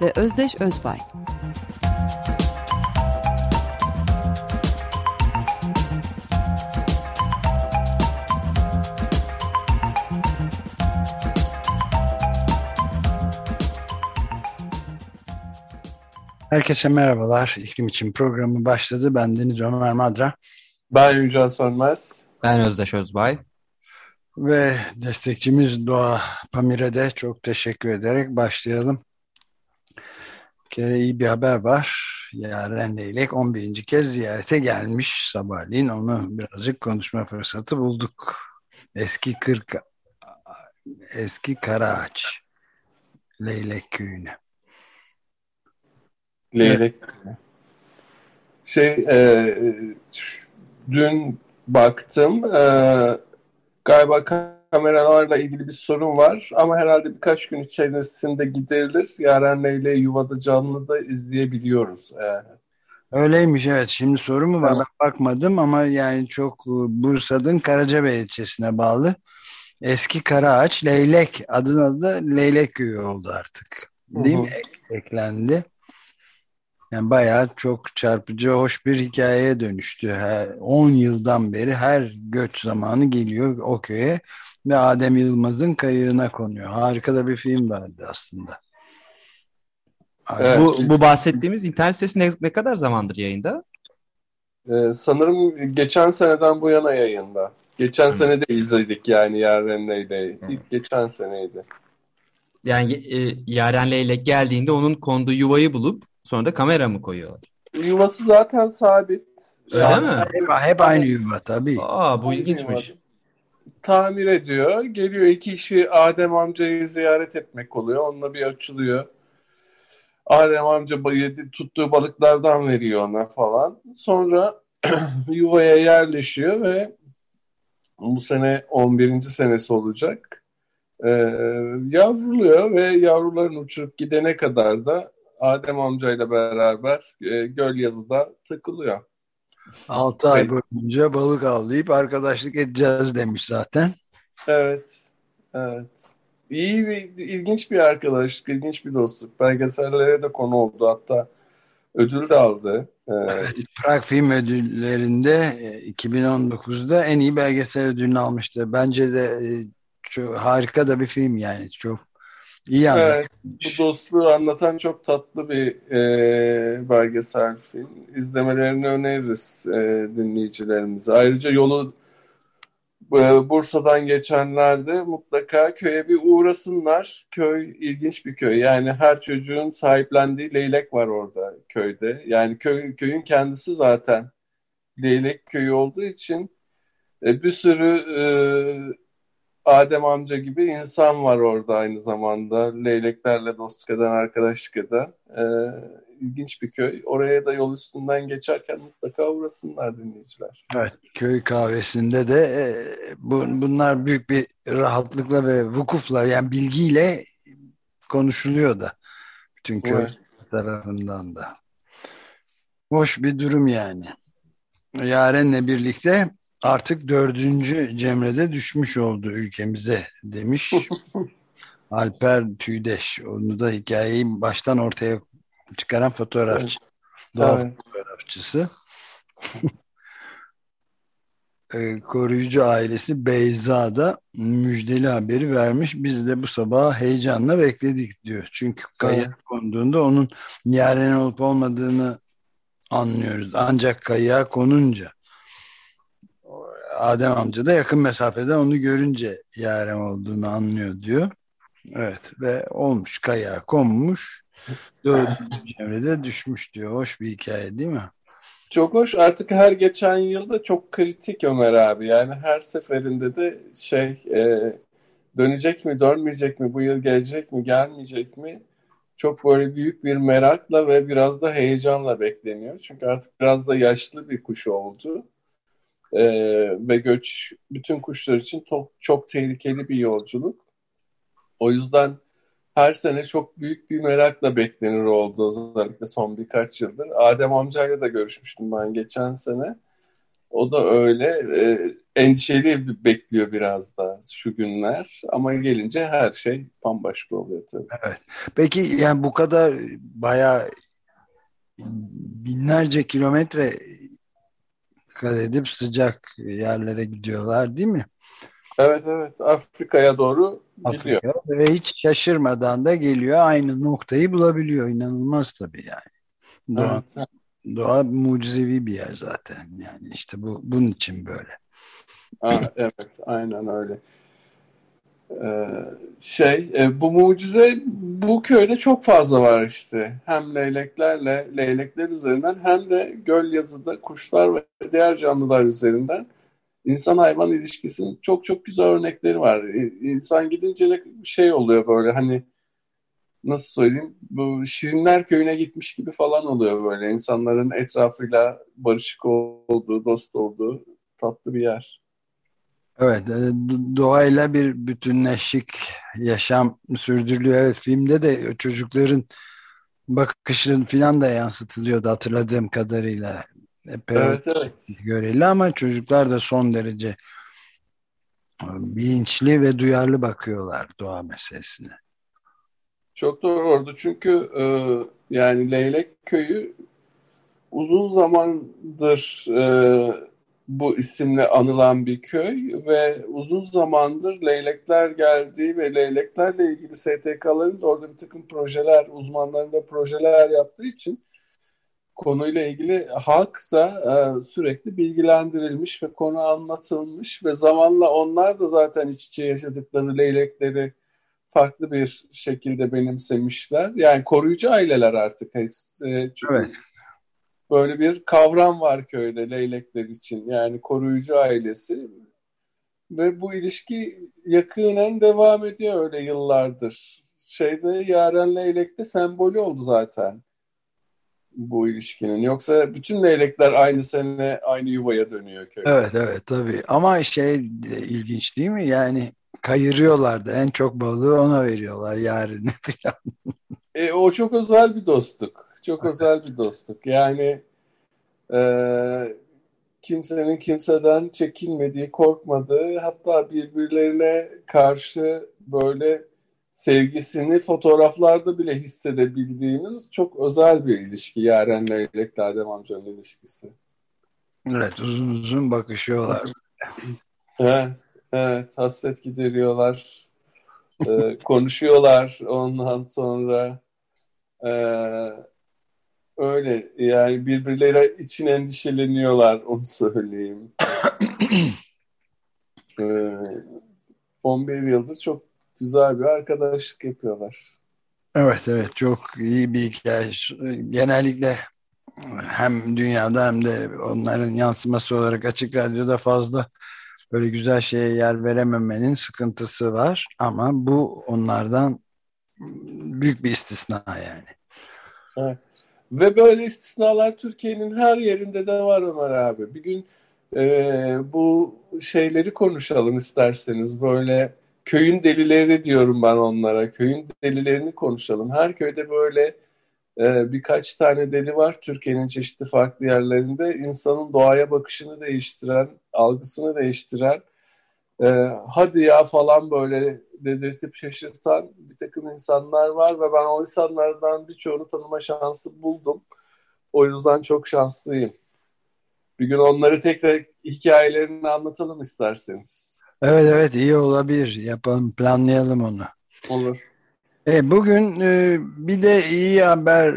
ve Özdeş Özbay. Herkese merhabalar. İklim için programı başladı. Ben Deniz Ömer Madra. Ben Yücel Sönmez. Ben Özdeş Özbay. Ve destekçimiz Doğa Pamir'e de çok teşekkür ederek başlayalım. Kere iyi bir haber var. Yaren Leylek 11. kez ziyarete gelmiş sabahleyin. Onu birazcık konuşma fırsatı bulduk. Eski Kırk Eski Karaağaç Leylek köyüne. Leylek. Şey e, dün baktım e, galiba kameralarla ilgili bir sorun var ama herhalde birkaç gün içerisinde giderilir. Yaren Leylek'i yuvada canlı da izleyebiliyoruz. E, Öyleymiş evet. Şimdi soru mu var? Evet. Ben bakmadım ama yani çok Bursa'nın Karacabey ilçesine bağlı. Eski Karaağaç Leylek adına da Leylek köyü oldu artık. Değil Hı -hı. mi? Eklendi. Yani bayağı çok çarpıcı, hoş bir hikayeye dönüştü. 10 yıldan beri her göç zamanı geliyor o köye ve Adem Yılmaz'ın kayığına konuyor. Harika da bir film vardı aslında. Evet. Bu, bu bahsettiğimiz internet sitesi ne, ne kadar zamandır yayında? Ee, sanırım geçen seneden bu yana yayında. Geçen Hı. sene de izledik yani Yaren Leylek'i. İlk geçen seneydi. Yani e, Yaren Leylek geldiğinde onun konduğu yuvayı bulup Sonra da kamera mı koyuyorlar? Yuvası zaten sabit. Öyle zaten mi? Hep, hep aynı yuva tabii. Aa bu ilginçmiş. Tamir ediyor. Geliyor iki kişi Adem amcayı ziyaret etmek oluyor. Onunla bir açılıyor. Adem amca tuttuğu balıklardan veriyor ona falan. Sonra yuvaya yerleşiyor ve bu sene 11. senesi olacak. Ee, yavruluyor ve yavruların uçurup gidene kadar da Adem amcayla beraber e, göl yazıda takılıyor. 6 ay boyunca balık avlayıp arkadaşlık edeceğiz demiş zaten. Evet. Evet. İyi bir, ilginç bir arkadaşlık, ilginç bir dostluk. Belgesellere de konu oldu. Hatta ödül de aldı. Ee, evet, Prag Film Ödülleri'nde 2019'da e, en iyi belgesel ödülünü almıştı. Bence de e, çok harika da bir film yani. Çok İyi evet, bu dostluğu anlatan çok tatlı bir e, belgesel film. İzlemelerini öneririz e, dinleyicilerimize. Ayrıca yolu e, Bursa'dan geçenlerde mutlaka köye bir uğrasınlar. Köy ilginç bir köy. Yani her çocuğun sahiplendiği leylek var orada köyde. Yani köy, köyün kendisi zaten leylek köyü olduğu için e, bir sürü e, Adem amca gibi insan var orada aynı zamanda. Leyleklerle dostluk eden, arkadaşlık eden. Ee, ilginç bir köy. Oraya da yol üstünden geçerken mutlaka uğrasınlar dinleyiciler. Evet, köy kahvesinde de e, bu, bunlar büyük bir rahatlıkla ve vukufla yani bilgiyle konuşuluyor da. Bütün köy evet. tarafından da. Hoş bir durum yani. Yaren'le birlikte artık dördüncü Cemre'de düşmüş oldu ülkemize demiş. Alper Tüydeş. Onu da hikayeyi baştan ortaya çıkaran fotoğrafçı. Doğa evet. fotoğrafçısı. e, koruyucu ailesi Beyza da müjdeli haberi vermiş. Biz de bu sabah heyecanla bekledik diyor. Çünkü kaya evet. konduğunda onun yarın olup olmadığını anlıyoruz. Ancak kayaya konunca Adem amca da yakın mesafeden onu görünce Yarem olduğunu anlıyor diyor. Evet ve olmuş kaya konmuş. Dördüncü çevrede düşmüş diyor. Hoş bir hikaye değil mi? Çok hoş. Artık her geçen yılda çok kritik Ömer abi. Yani her seferinde de şey e, dönecek mi, dönmeyecek mi, bu yıl gelecek mi, gelmeyecek mi? çok böyle büyük bir merakla ve biraz da heyecanla bekleniyor. Çünkü artık biraz da yaşlı bir kuş oldu. Ee, ve göç bütün kuşlar için çok, çok tehlikeli bir yolculuk. O yüzden her sene çok büyük bir merakla beklenir oldu özellikle son birkaç yıldır. Adem amcayla da görüşmüştüm ben geçen sene. O da öyle e, endişeli bekliyor biraz da şu günler ama gelince her şey bambaşka oluyor tabii. Evet. Peki yani bu kadar bayağı binlerce kilometre kat edip sıcak yerlere gidiyorlar değil mi? Evet evet Afrika'ya doğru Afrika. gidiyor. Ve hiç şaşırmadan da geliyor aynı noktayı bulabiliyor. İnanılmaz tabii yani. Doğa, Evet. doğa mucizevi bir yer zaten. Yani işte bu bunun için böyle. Ha, evet aynen öyle. Ee, şey e, bu mucize bu köyde çok fazla var işte. Hem leyleklerle leylekler üzerinden hem de göl yazıda kuşlar ve diğer canlılar üzerinden insan hayvan ilişkisinin çok çok güzel örnekleri var. İnsan gidince ne şey oluyor böyle hani nasıl söyleyeyim bu Şirinler Köyü'ne gitmiş gibi falan oluyor böyle insanların etrafıyla barışık olduğu, dost olduğu tatlı bir yer. Evet, e, do- doğayla bir bütünleşik yaşam sürdürülüyor. Evet, filmde de çocukların bakışları falan da yansıtılıyordu hatırladığım kadarıyla. Epey Evet evet. göreli ama çocuklar da son derece e, bilinçli ve duyarlı bakıyorlar doğa meselesine. Çok doğru oldu çünkü e, yani Leylek Köyü uzun zamandır e, bu isimle anılan bir köy ve uzun zamandır leylekler geldiği ve leyleklerle ilgili STK'ların da orada bir takım projeler, uzmanların da projeler yaptığı için konuyla ilgili halk da e, sürekli bilgilendirilmiş ve konu anlatılmış ve zamanla onlar da zaten iç içe yaşadıkları leylekleri farklı bir şekilde benimsemişler. Yani koruyucu aileler artık hepsi. E, çünkü Evet. Böyle bir kavram var köyde leylekler için. Yani koruyucu ailesi. Ve bu ilişki yakinen devam ediyor öyle yıllardır. Şeyde Yaren Leylek'te sembolü oldu zaten bu ilişkinin. Yoksa bütün leylekler aynı sene aynı yuvaya dönüyor köyde. Evet, evet tabii. Ama şey de ilginç değil mi? Yani kayırıyorlardı. En çok balığı ona veriyorlar yarın falan. E, o çok özel bir dostluk. Çok özel bir dostluk. Yani e, kimsenin kimseden çekinmediği, korkmadığı, hatta birbirlerine karşı böyle sevgisini fotoğraflarda bile hissedebildiğimiz çok özel bir ilişki. Yaren Leylek'le Adem amcanın ilişkisi. Evet, uzun uzun bakışıyorlar. Evet, evet hasret gideriyorlar, e, konuşuyorlar ondan sonra. E, öyle yani birbirleri için endişeleniyorlar onu söyleyeyim. e, 11 yıldır çok güzel bir arkadaşlık yapıyorlar. Evet, evet çok iyi bir hikaye. Genellikle hem dünyada hem de onların yansıması olarak açık radyoda fazla böyle güzel şeye yer verememenin sıkıntısı var. Ama bu onlardan büyük bir istisna yani. Evet. Ve böyle istisnalar Türkiye'nin her yerinde de var Ömer abi. Bir gün e, bu şeyleri konuşalım isterseniz. Böyle köyün delileri diyorum ben onlara. Köyün delilerini konuşalım. Her köyde böyle e, birkaç tane deli var Türkiye'nin çeşitli farklı yerlerinde. insanın doğaya bakışını değiştiren, algısını değiştiren, e, hadi ya falan böyle dedirtip şaşırtan bir takım insanlar var ve ben o insanlardan birçoğunu tanıma şansı buldum. O yüzden çok şanslıyım. Bir gün onları tekrar hikayelerini anlatalım isterseniz. Evet evet iyi olabilir. Yapalım planlayalım onu. Olur. E, bugün e, bir de iyi haber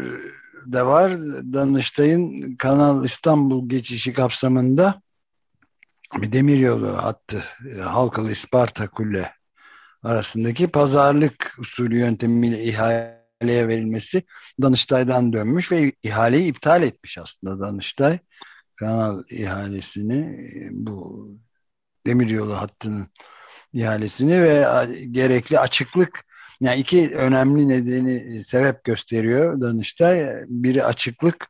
de var. Danıştay'ın Kanal İstanbul geçişi kapsamında demiryolu hattı e, Halkalı İsparta Kule arasındaki pazarlık usulü yöntemiyle ihaleye verilmesi Danıştay'dan dönmüş ve ihaleyi iptal etmiş aslında Danıştay. Kanal ihalesini e, bu demiryolu hattının ihalesini ve gerekli açıklık Yani iki önemli nedeni sebep gösteriyor Danıştay. Biri açıklık,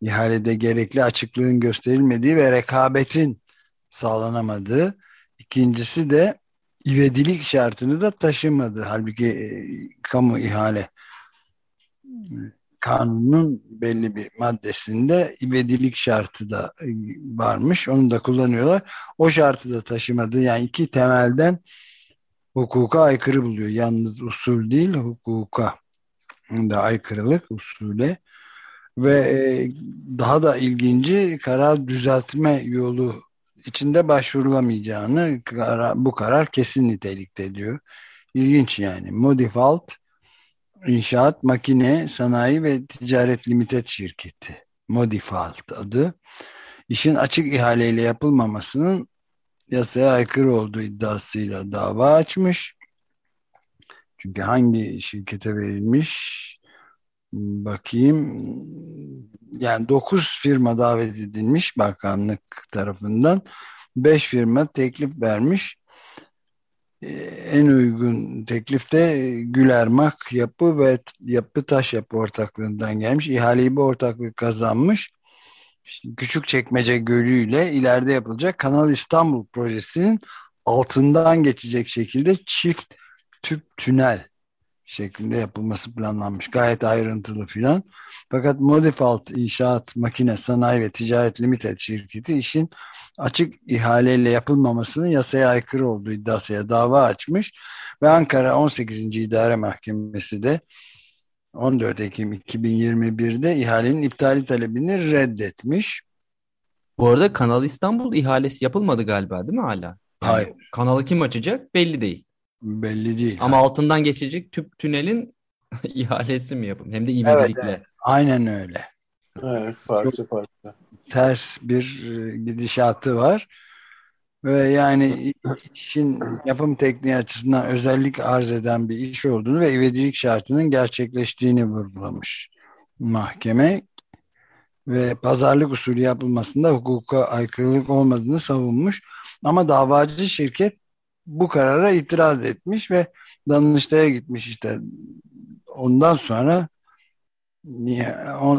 ihalede gerekli açıklığın gösterilmediği ve rekabetin sağlanamadığı. İkincisi de ivedilik şartını da taşımadı. Halbuki e, kamu ihale kanunun belli bir maddesinde ivedilik şartı da e, varmış. Onu da kullanıyorlar. O şartı da taşımadı. Yani iki temelden hukuka aykırı buluyor. Yalnız usul değil hukuka da aykırılık usule ve e, daha da ilginci karar düzeltme yolu içinde başvurulamayacağını bu karar kesin nitelikte diyor. İlginç yani. Modifalt İnşaat Makine Sanayi ve Ticaret Limited Şirketi. Modifalt adı. İşin açık ihaleyle yapılmamasının yasaya aykırı olduğu iddiasıyla dava açmış. Çünkü hangi şirkete verilmiş bakayım yani 9 firma davet edilmiş bakanlık tarafından 5 firma teklif vermiş ee, en uygun teklif de Gülermak Yapı ve Yapı Taş Yapı ortaklığından gelmiş. İhaleyi bu ortaklık kazanmış. Küçük Çekmece Gölü ile ileride yapılacak Kanal İstanbul projesinin altından geçecek şekilde çift tüp tünel şeklinde yapılması planlanmış. Gayet ayrıntılı filan. Fakat Modifalt İnşaat Makine Sanayi ve Ticaret Limited şirketi işin açık ihaleyle yapılmamasının yasaya aykırı olduğu iddiasıyla dava açmış ve Ankara 18. İdare Mahkemesi de 14 Ekim 2021'de ihalenin iptali talebini reddetmiş. Bu arada Kanal İstanbul ihalesi yapılmadı galiba değil mi hala? Yani Hayır. Kanalı kim açacak belli değil. Belli değil. Ama hayır. altından geçecek tüp tünelin ihalesi mi yapın? Hem de ivedilikle. Evet, evet. Aynen öyle. Evet parça parça. Ters bir e, gidişatı var. Ve yani işin yapım tekniği açısından özellik arz eden bir iş olduğunu ve ivedilik şartının gerçekleştiğini vurgulamış mahkeme ve pazarlık usulü yapılmasında hukuka aykırılık olmadığını savunmuş. Ama davacı şirket bu karara itiraz etmiş ve Danıştay'a gitmiş işte. Ondan sonra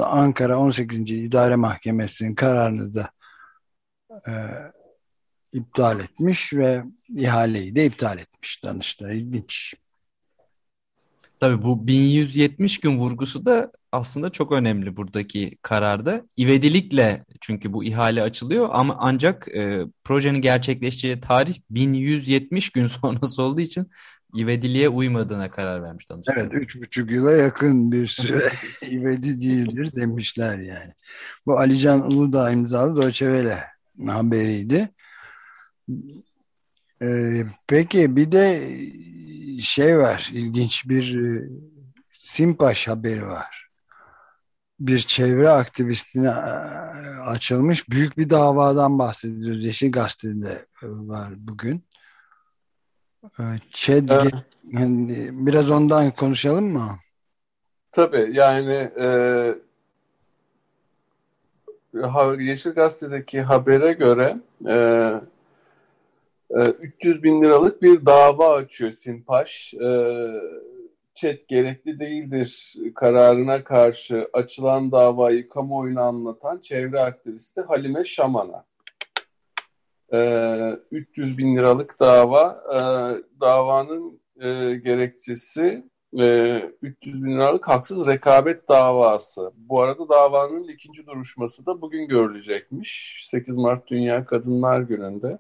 Ankara 18. İdare Mahkemesi'nin kararını da e, iptal etmiş ve ihaleyi de iptal etmiş Danıştay. İlginç. Tabii bu 1170 gün vurgusu da aslında çok önemli buradaki kararda. İvedilikle çünkü bu ihale açılıyor ama ancak e, projenin gerçekleşeceği tarih 1170 gün sonrası olduğu için ivediliğe uymadığına karar vermiş danışman. Evet, üç buçuk yıla yakın bir süre ivedi değildir demişler yani. Bu Alican Uludağ imzalı Welle haberiydi. Ee, peki bir de şey var, ilginç bir e, Simpaş haberi var. Bir çevre aktivistine e, açılmış büyük bir davadan bahsediyoruz. Yeşil Gazete'de var bugün. ÇED evet. yani biraz ondan konuşalım mı? Tabii yani e, Yeşil Gazete'deki habere göre e, 300 e, bin liralık bir dava açıyor Simpaş. E, ÇED gerekli değildir kararına karşı açılan davayı kamuoyuna anlatan çevre aktivisti Halime Şaman'a. 300 ee, bin liralık dava. Ee, davanın e, gerekçesi 300 e, bin liralık haksız rekabet davası. Bu arada davanın ikinci duruşması da bugün görülecekmiş. 8 Mart Dünya Kadınlar Günü'nde.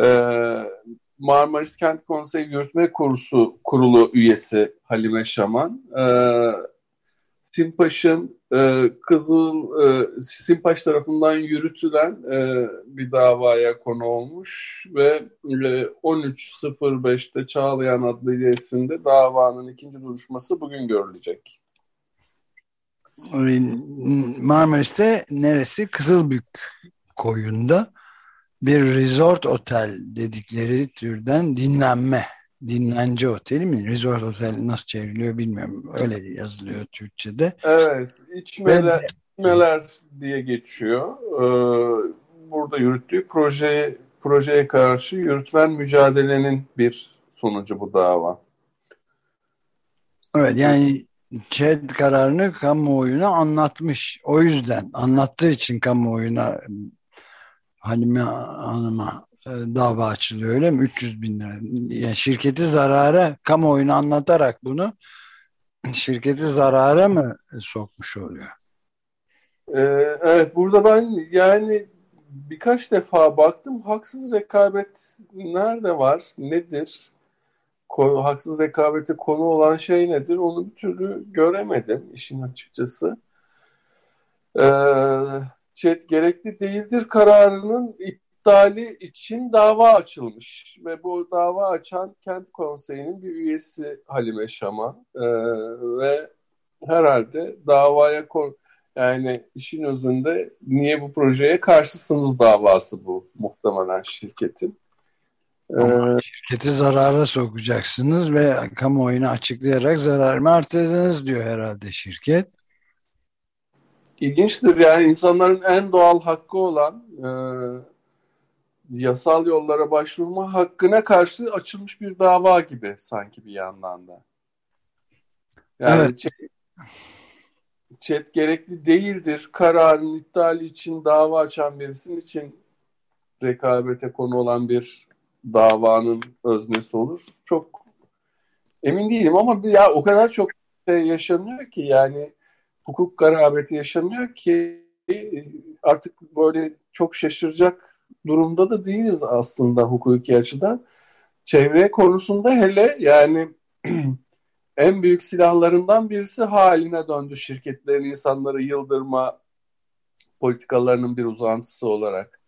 Ee, Marmaris Kent Konseyi Yürütme Kurulu, Kurulu üyesi Halime Şaman. Simpaş'ın e, Kızıl e, Simpaş tarafından yürütülen e, bir davaya konu olmuş ve e, 13.05'te Çağlayan Adliyesi'nde davanın ikinci duruşması bugün görülecek. Marmaris'te neresi? Kızılbük koyunda bir resort otel dedikleri türden dinlenme dinlence oteli mi? Resort otel nasıl çevriliyor bilmiyorum. Öyle yazılıyor Türkçe'de. Evet. içmeler, ben... içmeler diye geçiyor. Ee, burada yürüttüğü projeye, projeye karşı yürütülen mücadelenin bir sonucu bu dava. Evet yani ÇED kararını kamuoyuna anlatmış. O yüzden anlattığı için kamuoyuna Halime Hanım'a e, dava açılıyor öyle mi? 300 bin lira. Yani şirketi zarara kamuoyuna anlatarak bunu şirketi zarara mı sokmuş oluyor? Ee, evet burada ben yani birkaç defa baktım haksız rekabet nerede var nedir konu, haksız rekabete konu olan şey nedir onu bir türlü göremedim işin açıkçası. Ee, chat gerekli değildir kararının iptali için dava açılmış ve bu dava açan kent konseyinin bir üyesi Halime Şaman ee, ve herhalde davaya konu yani işin özünde niye bu projeye karşısınız davası bu muhtemelen şirketin. Ama şirketi zarara sokacaksınız ve kamuoyuna açıklayarak zararımı artırdınız diyor herhalde şirket. İlginçtir yani insanların en doğal hakkı olan e, yasal yollara başvurma hakkına karşı açılmış bir dava gibi sanki bir yandan da. Yani evet. Chat, chat gerekli değildir. Kararın iptali için dava açan birisinin için rekabete konu olan bir davanın öznesi olur. Çok emin değilim ama ya o kadar çok şey yaşanıyor ki yani hukuk garabeti yaşanıyor ki artık böyle çok şaşıracak durumda da değiliz aslında hukuki açıdan. Çevre konusunda hele yani en büyük silahlarından birisi haline döndü şirketlerin insanları yıldırma politikalarının bir uzantısı olarak.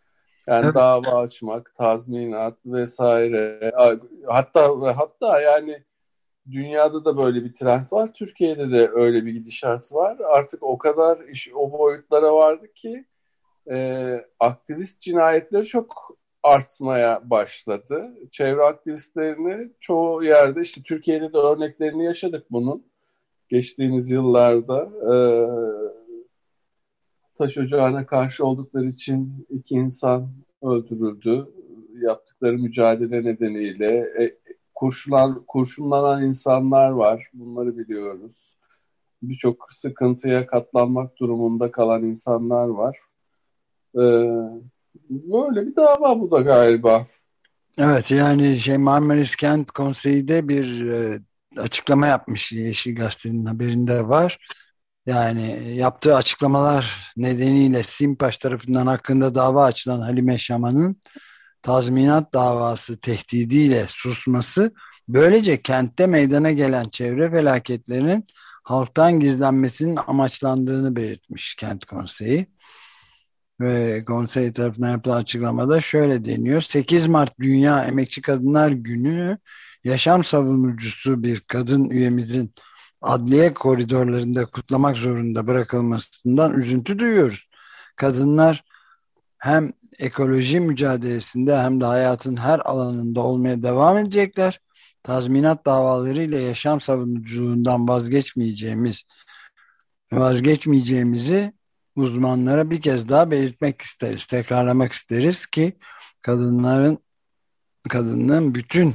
Yani evet. dava açmak, tazminat vesaire. Hatta hatta yani dünyada da böyle bir trend var. Türkiye'de de öyle bir gidişat var. Artık o kadar iş o boyutlara vardı ki e, aktivist cinayetleri çok artmaya başladı. Çevre aktivistlerini çoğu yerde işte Türkiye'de de örneklerini yaşadık bunun. Geçtiğimiz yıllarda e, taş ocağına karşı oldukları için iki insan öldürüldü. Yaptıkları mücadele nedeniyle e, kurşulan, kurşunlanan insanlar var. Bunları biliyoruz. Birçok sıkıntıya katlanmak durumunda kalan insanlar var. Ee, böyle bir dava bu da galiba. Evet yani şey Marmaris Kent Konseyi'de bir e, açıklama yapmış Yeşil Gazete'nin haberinde var. Yani yaptığı açıklamalar nedeniyle Simpaş tarafından hakkında dava açılan Halime Şaman'ın tazminat davası tehdidiyle susması böylece kentte meydana gelen çevre felaketlerinin halktan gizlenmesinin amaçlandığını belirtmiş kent konseyi. Ve konsey tarafından yapılan açıklamada şöyle deniyor. 8 Mart Dünya Emekçi Kadınlar Günü yaşam savunucusu bir kadın üyemizin adliye koridorlarında kutlamak zorunda bırakılmasından üzüntü duyuyoruz. Kadınlar hem ekoloji mücadelesinde hem de hayatın her alanında olmaya devam edecekler. Tazminat davalarıyla yaşam savunuculuğundan vazgeçmeyeceğimiz vazgeçmeyeceğimizi uzmanlara bir kez daha belirtmek isteriz, tekrarlamak isteriz ki kadınların kadının bütün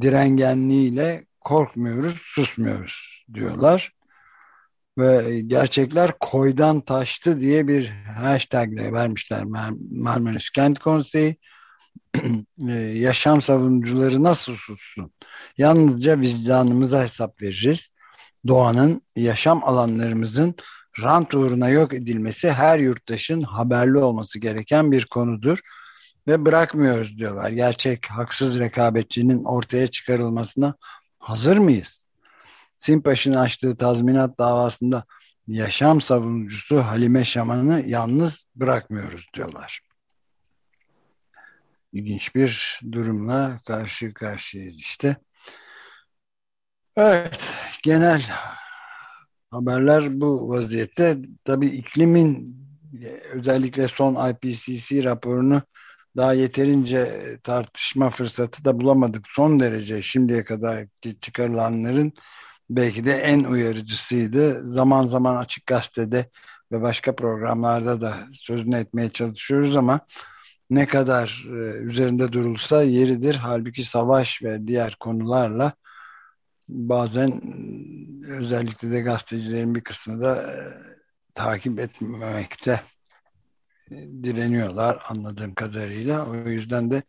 direngenliğiyle korkmuyoruz, susmuyoruz diyorlar. Ve gerçekler koydan taştı diye bir hashtagle vermişler Mar Marmaris Kent Konseyi. Ee, yaşam savunucuları nasıl sussun? Yalnızca vicdanımıza hesap veririz. Doğanın, yaşam alanlarımızın rant uğruna yok edilmesi her yurttaşın haberli olması gereken bir konudur ve bırakmıyoruz diyorlar. Gerçek haksız rekabetçinin ortaya çıkarılmasına hazır mıyız? Simpaş'ın açtığı tazminat davasında yaşam savunucusu Halime Şaman'ı yalnız bırakmıyoruz diyorlar. İlginç bir durumla karşı karşıyayız işte. Evet, genel haberler bu vaziyette. Tabii iklimin özellikle son IPCC raporunu daha yeterince tartışma fırsatı da bulamadık. Son derece şimdiye kadar çıkarılanların belki de en uyarıcısıydı. Zaman zaman Açık Gazete'de ve başka programlarda da sözünü etmeye çalışıyoruz ama ne kadar e, üzerinde durulsa yeridir. Halbuki savaş ve diğer konularla bazen özellikle de gazetecilerin bir kısmı da e, takip etmemekte e, direniyorlar anladığım kadarıyla. O yüzden de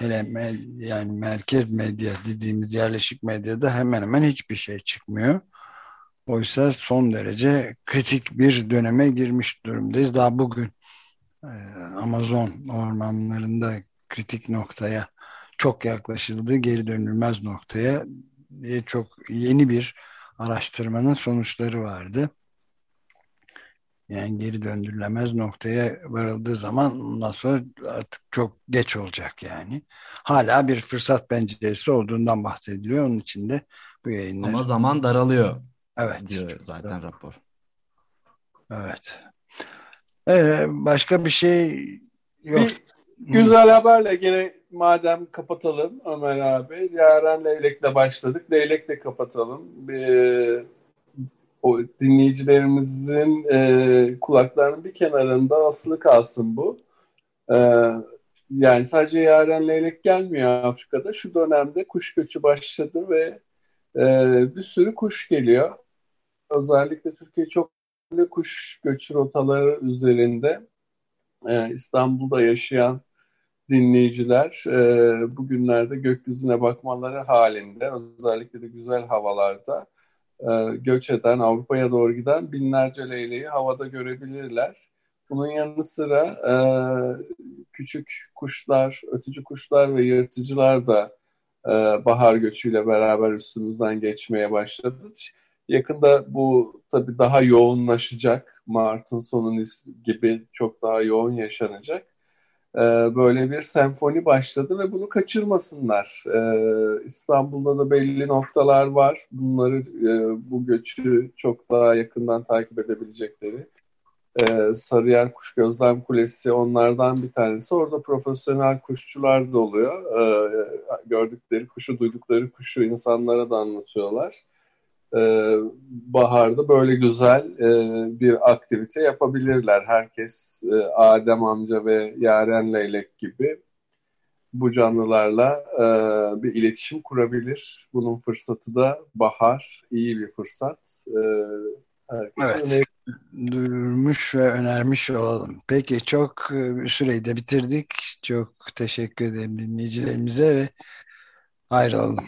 hele me yani merkez medya dediğimiz yerleşik medyada hemen hemen hiçbir şey çıkmıyor. Oysa son derece kritik bir döneme girmiş durumdayız. Daha bugün e, Amazon ormanlarında kritik noktaya çok yaklaşıldı, geri dönülmez noktaya diye çok yeni bir araştırmanın sonuçları vardı. Yani geri döndürülemez noktaya varıldığı zaman ondan sonra artık çok geç olacak yani. Hala bir fırsat penceresi olduğundan bahsediliyor. Onun için de bu yayınlar... Ama zaman daralıyor. Evet. Diyor zaten evet. rapor. Evet. Ee, başka bir şey yok. Bir güzel haberle gene madem kapatalım Ömer abi. Yaren Leylek'le başladık. Leylek'le kapatalım. Bir, o dinleyicilerimizin e, kulaklarının bir kenarında asılı kalsın bu. E, yani sadece Yaren Leylek gelmiyor Afrika'da. Şu dönemde kuş göçü başladı ve e, bir sürü kuş geliyor. Özellikle Türkiye çok kuş göçü rotaları üzerinde e, İstanbul'da yaşayan dinleyiciler e, bugünlerde gökyüzüne bakmaları halinde özellikle de güzel havalarda e, göç eden Avrupa'ya doğru giden binlerce leyleği havada görebilirler. Bunun yanı sıra e, küçük kuşlar, ötücü kuşlar ve yırtıcılar da e, bahar göçüyle beraber üstümüzden geçmeye başladı. Yakında bu tabii daha yoğunlaşacak. Mart'ın sonu gibi çok daha yoğun yaşanacak. Ee, böyle bir senfoni başladı ve bunu kaçırmasınlar. Ee, İstanbul'da da belli noktalar var. Bunları e, bu göçü çok daha yakından takip edebilecekleri. Ee, Sarıyer Kuş Gözlem Kulesi onlardan bir tanesi. Orada profesyonel kuşçular da oluyor. Gördükleri kuşu, duydukları kuşu insanlara da anlatıyorlar e, baharda böyle güzel e, bir aktivite yapabilirler. Herkes e, Adem amca ve Yaren Leylek gibi bu canlılarla e, bir iletişim kurabilir. Bunun fırsatı da bahar, iyi bir fırsat. E, evet, duyurmuş ve önermiş olalım. Peki çok e, süreyi de bitirdik. Çok teşekkür ederim dinleyicilerimize ve ayrılalım.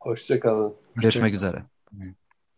Hoşçakalın. Görüşmek üzere.